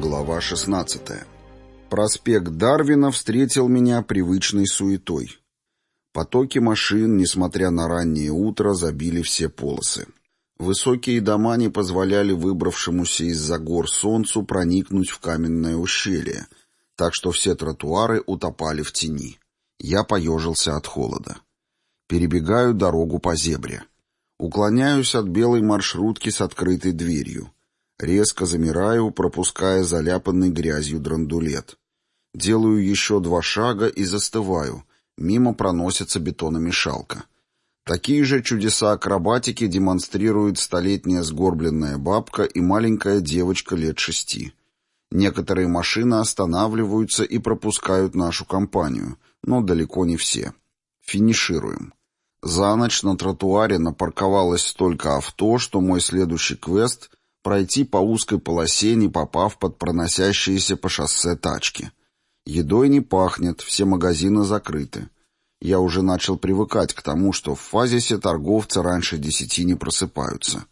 Глава 16. Проспект Дарвина встретил меня привычной суетой. Потоки машин, несмотря на раннее утро, забили все полосы. Высокие дома не позволяли выбравшемуся из-за гор солнцу проникнуть в каменное ущелье, так что все тротуары утопали в тени. Я поежился от холода. Перебегаю дорогу по зебре. Уклоняюсь от белой маршрутки с открытой дверью. Резко замираю, пропуская заляпанный грязью драндулет. Делаю еще два шага и застываю. Мимо проносится бетономешалка. Такие же чудеса акробатики демонстрирует столетняя сгорбленная бабка и маленькая девочка лет шести. Некоторые машины останавливаются и пропускают нашу компанию, но далеко не все. Финишируем. За ночь на тротуаре напарковалось столько авто, что мой следующий квест — пройти по узкой полосе, не попав под проносящиеся по шоссе тачки. Едой не пахнет, все магазины закрыты. Я уже начал привыкать к тому, что в фазисе торговцы раньше десяти не просыпаются.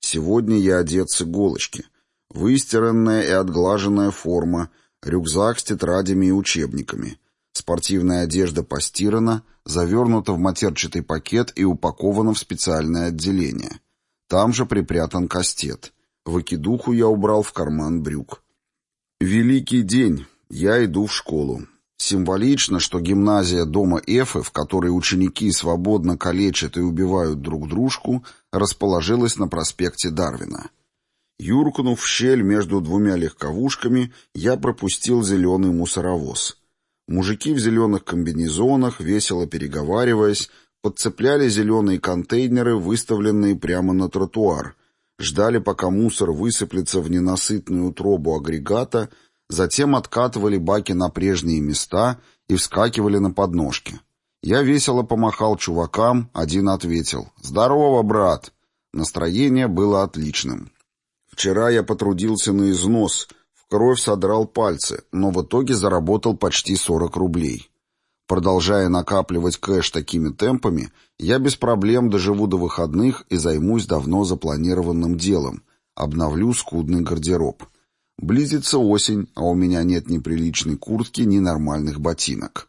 Сегодня я одет с иголочки. Выстиранная и отглаженная форма, рюкзак с тетрадями и учебниками. Спортивная одежда постирана, завернута в матерчатый пакет и упакована в специальное отделение. Там же припрятан кастет. Выкидуху я убрал в карман брюк. Великий день. Я иду в школу. Символично, что гимназия дома Эфы, в которой ученики свободно калечат и убивают друг дружку, расположилась на проспекте Дарвина. Юркнув в щель между двумя легковушками, я пропустил зеленый мусоровоз. Мужики в зеленых комбинезонах, весело переговариваясь, подцепляли зеленые контейнеры, выставленные прямо на тротуар, ждали, пока мусор высыплется в ненасытную утробу агрегата — затем откатывали баки на прежние места и вскакивали на подножки. Я весело помахал чувакам, один ответил «Здорово, брат!». Настроение было отличным. Вчера я потрудился на износ, в кровь содрал пальцы, но в итоге заработал почти 40 рублей. Продолжая накапливать кэш такими темпами, я без проблем доживу до выходных и займусь давно запланированным делом. Обновлю скудный гардероб. Близится осень, а у меня нет ни приличной куртки, ни нормальных ботинок.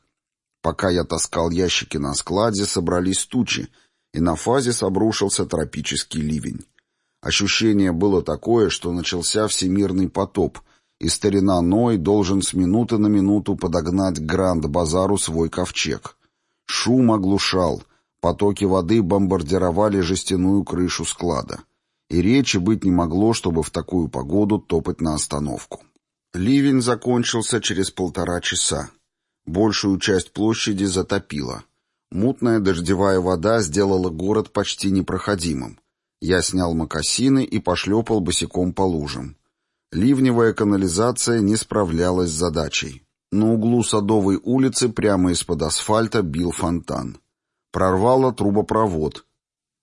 Пока я таскал ящики на складе, собрались тучи, и на фазе обрушился тропический ливень. Ощущение было такое, что начался всемирный потоп, и старина Ной должен с минуты на минуту подогнать к Гранд-базару свой ковчег. Шум оглушал, потоки воды бомбардировали жестяную крышу склада и речи быть не могло, чтобы в такую погоду топать на остановку. Ливень закончился через полтора часа. Большую часть площади затопило. Мутная дождевая вода сделала город почти непроходимым. Я снял мокасины и пошлепал босиком по лужам. Ливневая канализация не справлялась с задачей. На углу Садовой улицы прямо из-под асфальта бил фонтан. Прорвало трубопровод,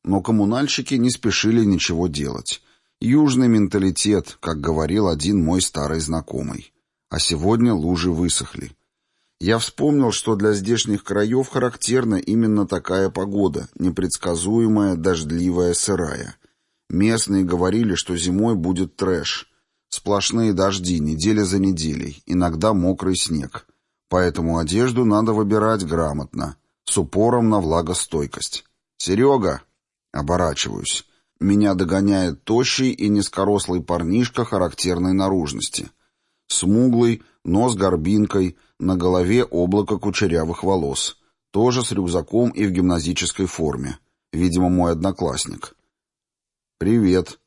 но коммунальщики не спешили ничего делать. Южный менталитет, как говорил один мой старый знакомый. А сегодня лужи высохли. Я вспомнил, что для здешних краев характерна именно такая погода, непредсказуемая, дождливая, сырая. Местные говорили, что зимой будет трэш. Сплошные дожди, неделя за неделей, иногда мокрый снег. Поэтому одежду надо выбирать грамотно, с упором на влагостойкость. «Серега!» Оборачиваюсь. Меня догоняет тощий и низкорослый парнишка характерной наружности. Смуглый, нос горбинкой, на голове облако кучерявых волос. Тоже с рюкзаком и в гимназической форме. Видимо, мой одноклассник. «Привет».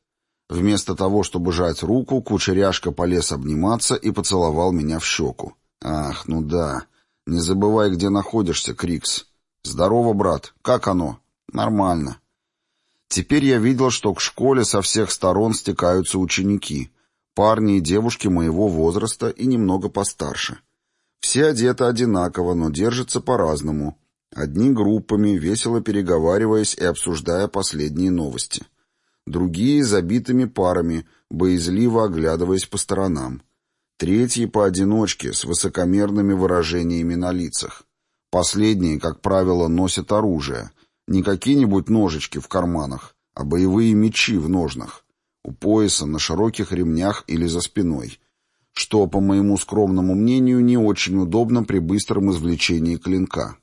Вместо того, чтобы жать руку, кучеряшка полез обниматься и поцеловал меня в щеку. «Ах, ну да. Не забывай, где находишься, Крикс. Здорово, брат. Как оно?» «Нормально». Теперь я видел, что к школе со всех сторон стекаются ученики, парни и девушки моего возраста и немного постарше. Все одеты одинаково, но держатся по-разному. Одни группами, весело переговариваясь и обсуждая последние новости. Другие забитыми парами, боязливо оглядываясь по сторонам. Третьи поодиночке, с высокомерными выражениями на лицах. Последние, как правило, носят оружие, не какие-нибудь ножички в карманах, а боевые мечи в ножнах, у пояса, на широких ремнях или за спиной. что, по моему скромному мнению, не очень удобно при быстром извлечении клинка.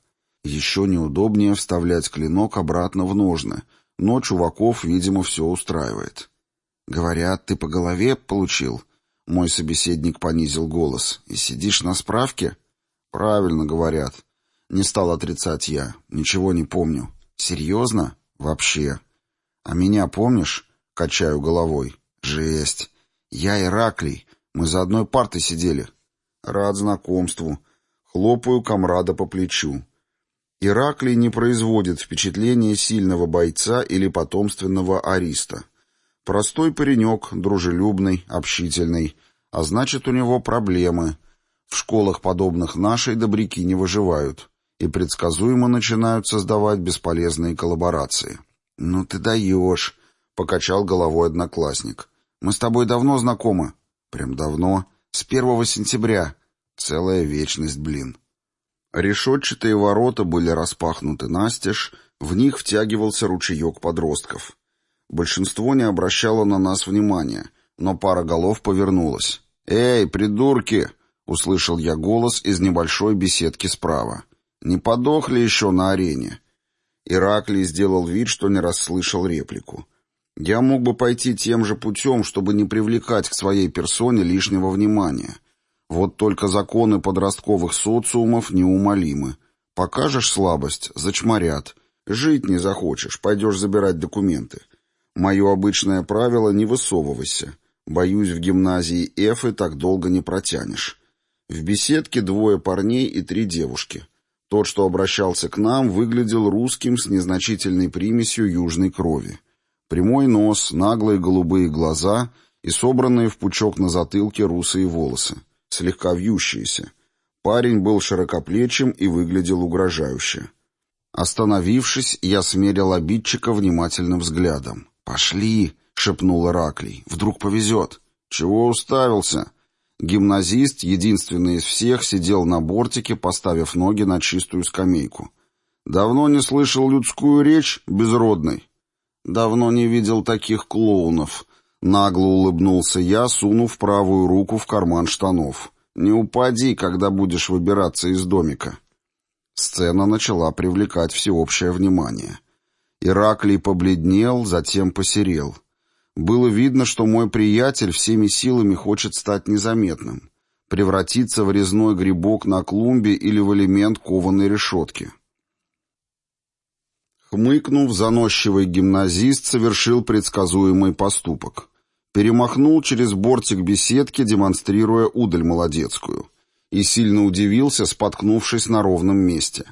Еще неудобнее вставлять клинок обратно в ножны, но чуваков, видимо, все устраивает. «Говорят, ты по голове получил?» Мой собеседник понизил голос. «И сидишь на справке?» «Правильно говорят». Не стал отрицать я. Ничего не помню. «Серьезно? Вообще?» «А меня помнишь?» Качаю головой. «Жесть. Я Ираклий. Мы за одной партой сидели». «Рад знакомству». Хлопаю комрада по плечу. Ираклий не производит впечатления сильного бойца или потомственного ариста. Простой паренек, дружелюбный, общительный, а значит, у него проблемы. В школах, подобных нашей, добряки не выживают и предсказуемо начинают создавать бесполезные коллаборации. «Ну ты даешь», — покачал головой одноклассник. «Мы с тобой давно знакомы». «Прям давно. С первого сентября. Целая вечность, блин». Решетчатые ворота были распахнуты настежь, в них втягивался ручеек подростков. Большинство не обращало на нас внимания, но пара голов повернулась. «Эй, придурки!» — услышал я голос из небольшой беседки справа. «Не подохли еще на арене?» Ираклий сделал вид, что не расслышал реплику. «Я мог бы пойти тем же путем, чтобы не привлекать к своей персоне лишнего внимания. Вот только законы подростковых социумов неумолимы. Покажешь слабость — зачморят. Жить не захочешь, пойдешь забирать документы. Мое обычное правило — не высовывайся. Боюсь, в гимназии Эфы так долго не протянешь. В беседке двое парней и три девушки. Тот, что обращался к нам, выглядел русским с незначительной примесью южной крови. Прямой нос, наглые голубые глаза и собранные в пучок на затылке русые волосы, слегка вьющиеся. Парень был широкоплечим и выглядел угрожающе. Остановившись, я смерил обидчика внимательным взглядом. «Пошли!» — шепнул Ираклий. «Вдруг повезет!» «Чего уставился?» Гимназист, единственный из всех, сидел на бортике, поставив ноги на чистую скамейку. «Давно не слышал людскую речь, безродный?» «Давно не видел таких клоунов», — нагло улыбнулся я, сунув правую руку в карман штанов. «Не упади, когда будешь выбираться из домика». Сцена начала привлекать всеобщее внимание. Ираклий побледнел, затем посерел. Было видно, что мой приятель всеми силами хочет стать незаметным, превратиться в резной грибок на клумбе или в элемент кованой решетки. Хмыкнув, заносчивый гимназист совершил предсказуемый поступок. Перемахнул через бортик беседки, демонстрируя удаль молодецкую. И сильно удивился, споткнувшись на ровном месте.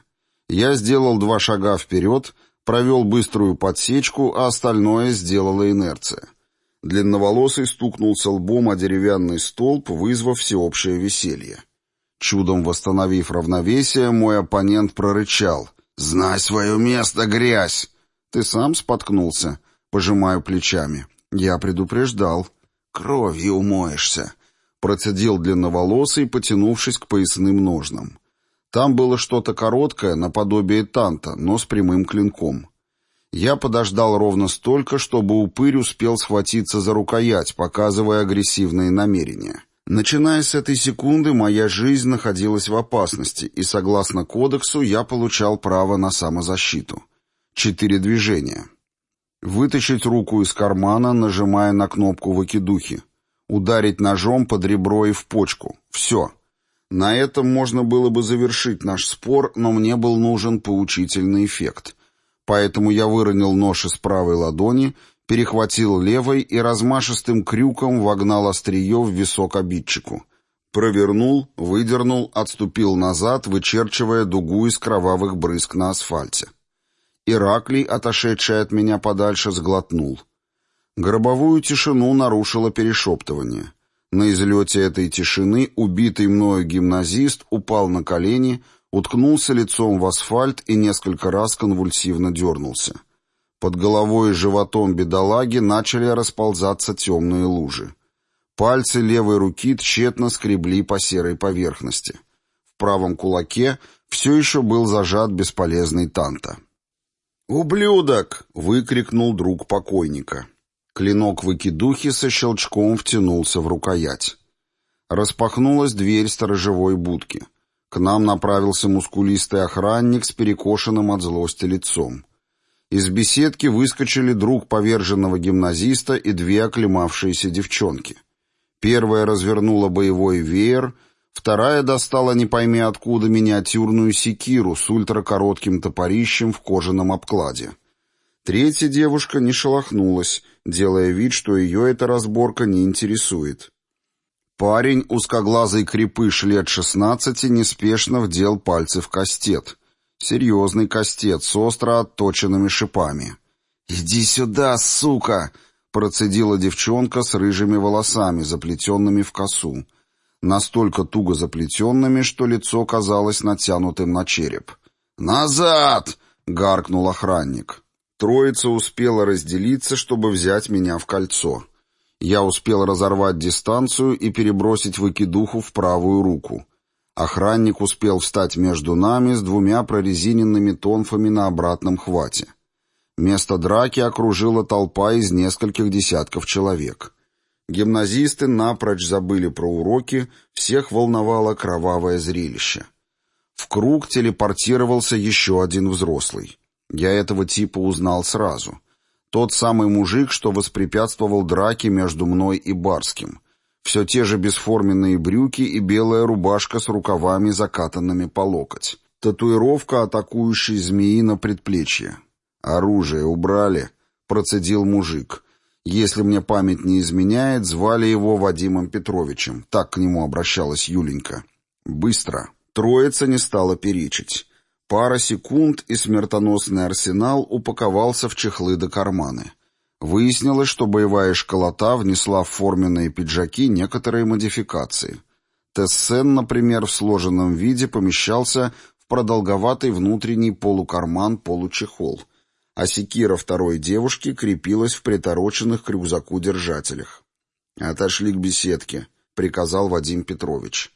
Я сделал два шага вперед Провел быструю подсечку, а остальное сделала инерция. Длинноволосый стукнулся лбом о деревянный столб, вызвав всеобщее веселье. Чудом восстановив равновесие, мой оппонент прорычал. «Знай свое место, грязь!» «Ты сам споткнулся?» Пожимаю плечами. «Я предупреждал. Кровью умоешься», — процедил длинноволосый, потянувшись к поясным ножнам. Там было что-то короткое, наподобие танта, но с прямым клинком. Я подождал ровно столько, чтобы упырь успел схватиться за рукоять, показывая агрессивные намерения. Начиная с этой секунды, моя жизнь находилась в опасности, и, согласно кодексу, я получал право на самозащиту. Четыре движения. Вытащить руку из кармана, нажимая на кнопку выкидухи. Ударить ножом под ребро и в почку. Все. На этом можно было бы завершить наш спор, но мне был нужен поучительный эффект. Поэтому я выронил нож из правой ладони, перехватил левой и размашистым крюком вогнал острие в висок обидчику. Провернул, выдернул, отступил назад, вычерчивая дугу из кровавых брызг на асфальте. Ираклий, отошедший от меня подальше, сглотнул. Гробовую тишину нарушило перешептывание — на излете этой тишины убитый мною гимназист упал на колени, уткнулся лицом в асфальт и несколько раз конвульсивно дернулся. Под головой и животом бедолаги начали расползаться темные лужи. Пальцы левой руки тщетно скребли по серой поверхности. В правом кулаке все еще был зажат бесполезный танта. «Ублюдок!» — выкрикнул друг покойника. Клинок выкидухи со щелчком втянулся в рукоять. Распахнулась дверь сторожевой будки. К нам направился мускулистый охранник с перекошенным от злости лицом. Из беседки выскочили друг поверженного гимназиста и две оклемавшиеся девчонки. Первая развернула боевой веер, вторая достала не пойми откуда миниатюрную секиру с ультракоротким топорищем в кожаном обкладе. Третья девушка не шелохнулась, делая вид, что ее эта разборка не интересует. Парень, узкоглазый крепыш лет шестнадцати, неспешно вдел пальцы в кастет. Серьезный кастет с остро отточенными шипами. «Иди сюда, сука!» — процедила девчонка с рыжими волосами, заплетенными в косу. Настолько туго заплетенными, что лицо казалось натянутым на череп. «Назад!» — гаркнул охранник. Троица успела разделиться, чтобы взять меня в кольцо. Я успел разорвать дистанцию и перебросить выкидуху в правую руку. Охранник успел встать между нами с двумя прорезиненными тонфами на обратном хвате. Место драки окружила толпа из нескольких десятков человек. Гимназисты напрочь забыли про уроки, всех волновало кровавое зрелище. В круг телепортировался еще один взрослый. Я этого типа узнал сразу. Тот самый мужик, что воспрепятствовал драке между мной и Барским. Все те же бесформенные брюки и белая рубашка с рукавами, закатанными по локоть. Татуировка атакующей змеи на предплечье. «Оружие убрали», — процедил мужик. Если мне память не изменяет, звали его Вадимом Петровичем. Так к нему обращалась Юленька. Быстро. Троица не стала перечить. Пара секунд, и смертоносный арсенал упаковался в чехлы до карманы. Выяснилось, что боевая школота внесла в форменные пиджаки некоторые модификации. Тессен, например, в сложенном виде помещался в продолговатый внутренний полукарман-получехол, а секира второй девушки крепилась в притороченных к рюкзаку держателях. «Отошли к беседке», — приказал Вадим Петрович.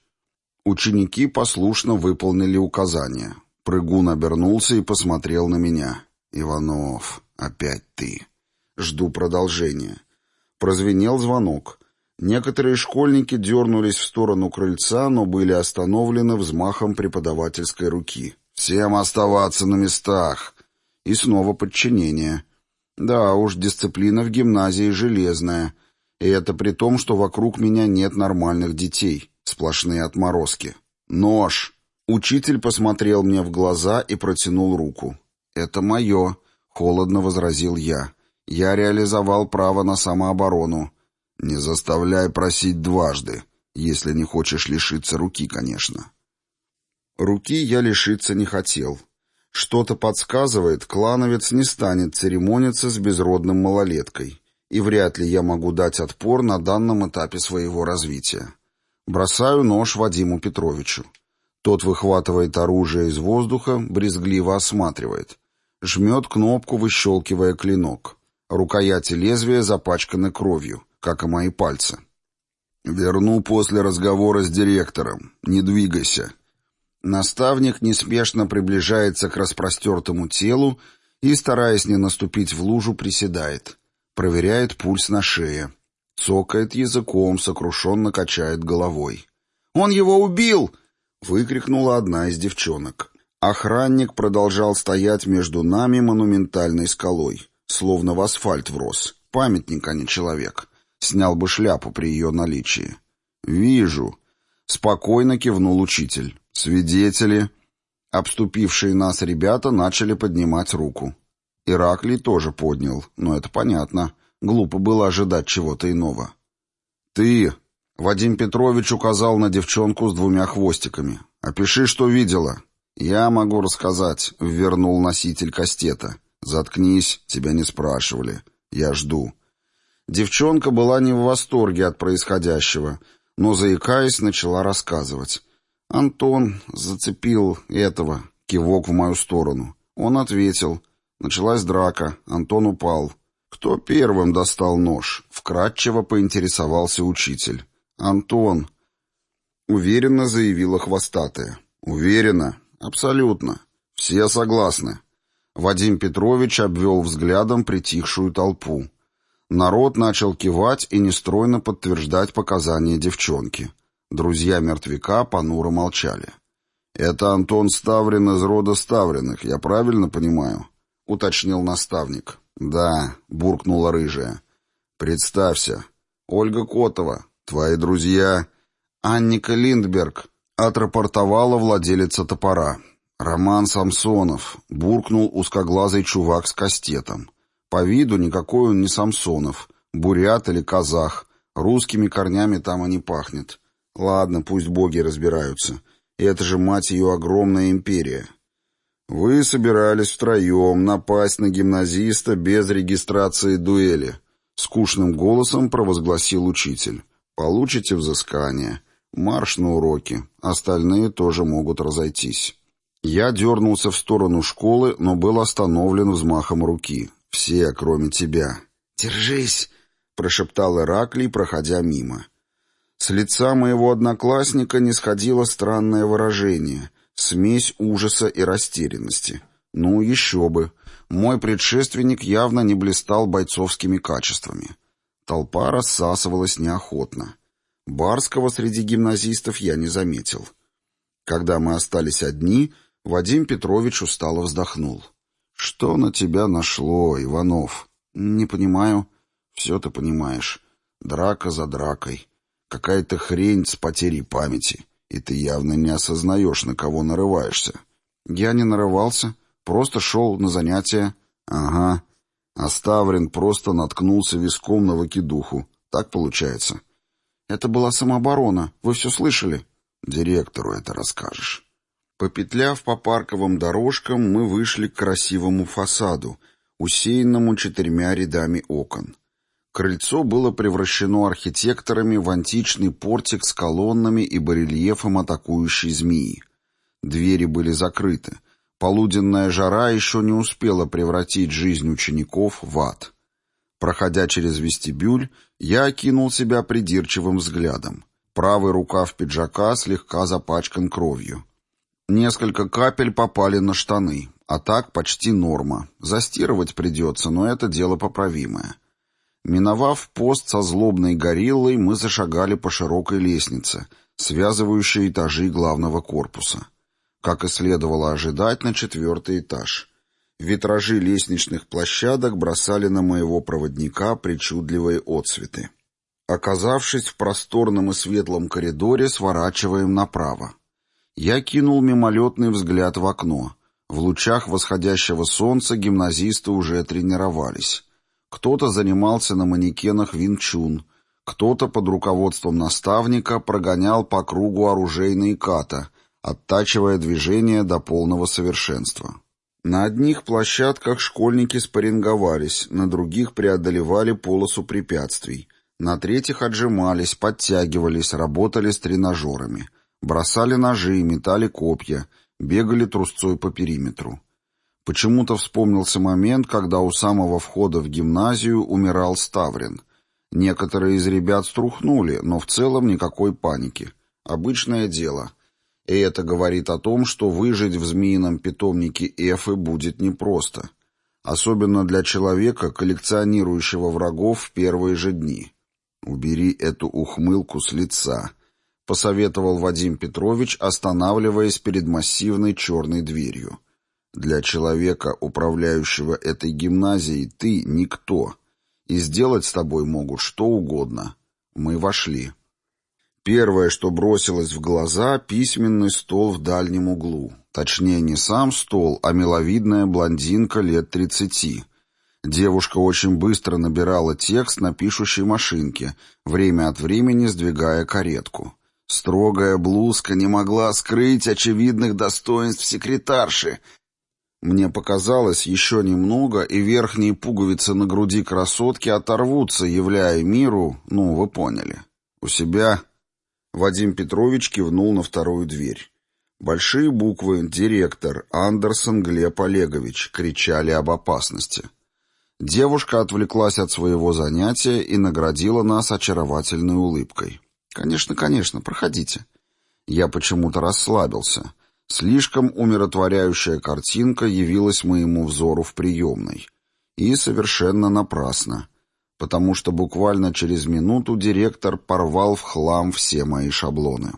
Ученики послушно выполнили указания. Прыгун обернулся и посмотрел на меня. «Иванов, опять ты. Жду продолжения». Прозвенел звонок. Некоторые школьники дернулись в сторону крыльца, но были остановлены взмахом преподавательской руки. «Всем оставаться на местах!» И снова подчинение. Да уж, дисциплина в гимназии железная. И это при том, что вокруг меня нет нормальных детей. Сплошные отморозки. «Нож!» Учитель посмотрел мне в глаза и протянул руку. «Это мое», — холодно возразил я. «Я реализовал право на самооборону». «Не заставляй просить дважды, если не хочешь лишиться руки, конечно». Руки я лишиться не хотел. Что-то подсказывает, клановец не станет церемониться с безродным малолеткой, и вряд ли я могу дать отпор на данном этапе своего развития. Бросаю нож Вадиму Петровичу. Тот выхватывает оружие из воздуха, брезгливо осматривает. Жмет кнопку, выщелкивая клинок. Рукояти лезвия запачканы кровью, как и мои пальцы. «Верну после разговора с директором. Не двигайся». Наставник неспешно приближается к распростертому телу и, стараясь не наступить в лужу, приседает. Проверяет пульс на шее. Цокает языком, сокрушенно качает головой. «Он его убил!» выкрикнула одна из девчонок. Охранник продолжал стоять между нами монументальной скалой, словно в асфальт врос. Памятник, а не человек. Снял бы шляпу при ее наличии. «Вижу», — спокойно кивнул учитель. «Свидетели». Обступившие нас ребята начали поднимать руку. Ираклий тоже поднял, но это понятно. Глупо было ожидать чего-то иного. «Ты», Вадим Петрович указал на девчонку с двумя хвостиками. «Опиши, что видела». «Я могу рассказать», — вернул носитель кастета. «Заткнись, тебя не спрашивали. Я жду». Девчонка была не в восторге от происходящего, но, заикаясь, начала рассказывать. «Антон зацепил этого», — кивок в мою сторону. Он ответил. Началась драка, Антон упал. «Кто первым достал нож?» — вкратчиво поинтересовался учитель. «Антон», — уверенно заявила хвостатая. «Уверенно? Абсолютно. Все согласны». Вадим Петрович обвел взглядом притихшую толпу. Народ начал кивать и нестройно подтверждать показания девчонки. Друзья мертвяка понуро молчали. «Это Антон Ставрин из рода Ставриных, я правильно понимаю?» — уточнил наставник. «Да», — буркнула рыжая. «Представься. Ольга Котова. Твои друзья...» «Анника Линдберг», — отрапортовала владелица топора. «Роман Самсонов», — буркнул узкоглазый чувак с кастетом. По виду никакой он не Самсонов, бурят или казах. Русскими корнями там и не пахнет. Ладно, пусть боги разбираются. Это же, мать ее, огромная империя. Вы собирались втроем напасть на гимназиста без регистрации дуэли. Скучным голосом провозгласил учитель. Получите взыскание. Марш на уроки. Остальные тоже могут разойтись. Я дернулся в сторону школы, но был остановлен взмахом руки. Все, кроме тебя. «Держись!» — прошептал Ираклий, проходя мимо. С лица моего одноклассника не сходило странное выражение, смесь ужаса и растерянности. Ну, еще бы. Мой предшественник явно не блистал бойцовскими качествами. Толпа рассасывалась неохотно. Барского среди гимназистов я не заметил. Когда мы остались одни, Вадим Петрович устало вздохнул. «Что на тебя нашло, Иванов?» «Не понимаю». «Все ты понимаешь. Драка за дракой. Какая-то хрень с потерей памяти. И ты явно не осознаешь, на кого нарываешься». «Я не нарывался. Просто шел на занятия». «Ага. А Ставрин просто наткнулся виском на выкидуху. Так получается?» «Это была самооборона. Вы все слышали?» «Директору это расскажешь». Попетляв по парковым дорожкам, мы вышли к красивому фасаду, усеянному четырьмя рядами окон. Крыльцо было превращено архитекторами в античный портик с колоннами и барельефом атакующей змеи. Двери были закрыты. Полуденная жара еще не успела превратить жизнь учеников в ад. Проходя через вестибюль, я окинул себя придирчивым взглядом. Правый рукав пиджака слегка запачкан кровью. Несколько капель попали на штаны, а так почти норма. Застирывать придется, но это дело поправимое. Миновав пост со злобной гориллой, мы зашагали по широкой лестнице, связывающей этажи главного корпуса. Как и следовало ожидать, на четвертый этаж. Витражи лестничных площадок бросали на моего проводника причудливые отсветы. Оказавшись в просторном и светлом коридоре, сворачиваем направо. Я кинул мимолетный взгляд в окно. В лучах восходящего солнца гимназисты уже тренировались. Кто-то занимался на манекенах винчун, кто-то под руководством наставника прогонял по кругу оружейные ката, оттачивая движение до полного совершенства. На одних площадках школьники спарринговались, на других преодолевали полосу препятствий, на третьих отжимались, подтягивались, работали с тренажерами — Бросали ножи, метали копья, бегали трусцой по периметру. Почему-то вспомнился момент, когда у самого входа в гимназию умирал Ставрин. Некоторые из ребят струхнули, но в целом никакой паники. Обычное дело. И это говорит о том, что выжить в змеином питомнике Эфы будет непросто. Особенно для человека, коллекционирующего врагов в первые же дни. Убери эту ухмылку с лица посоветовал Вадим Петрович, останавливаясь перед массивной черной дверью. «Для человека, управляющего этой гимназией, ты никто, и сделать с тобой могут что угодно». Мы вошли. Первое, что бросилось в глаза, письменный стол в дальнем углу. Точнее, не сам стол, а миловидная блондинка лет тридцати. Девушка очень быстро набирала текст на пишущей машинке, время от времени сдвигая каретку. Строгая блузка не могла скрыть очевидных достоинств секретарши. Мне показалось, еще немного, и верхние пуговицы на груди красотки оторвутся, являя миру, ну, вы поняли. У себя Вадим Петрович кивнул на вторую дверь. Большие буквы «Директор» Андерсон Глеб Олегович кричали об опасности. Девушка отвлеклась от своего занятия и наградила нас очаровательной улыбкой. «Конечно, конечно, проходите». Я почему-то расслабился. Слишком умиротворяющая картинка явилась моему взору в приемной. И совершенно напрасно. потому что буквально через минуту директор порвал в хлам все мои шаблоны.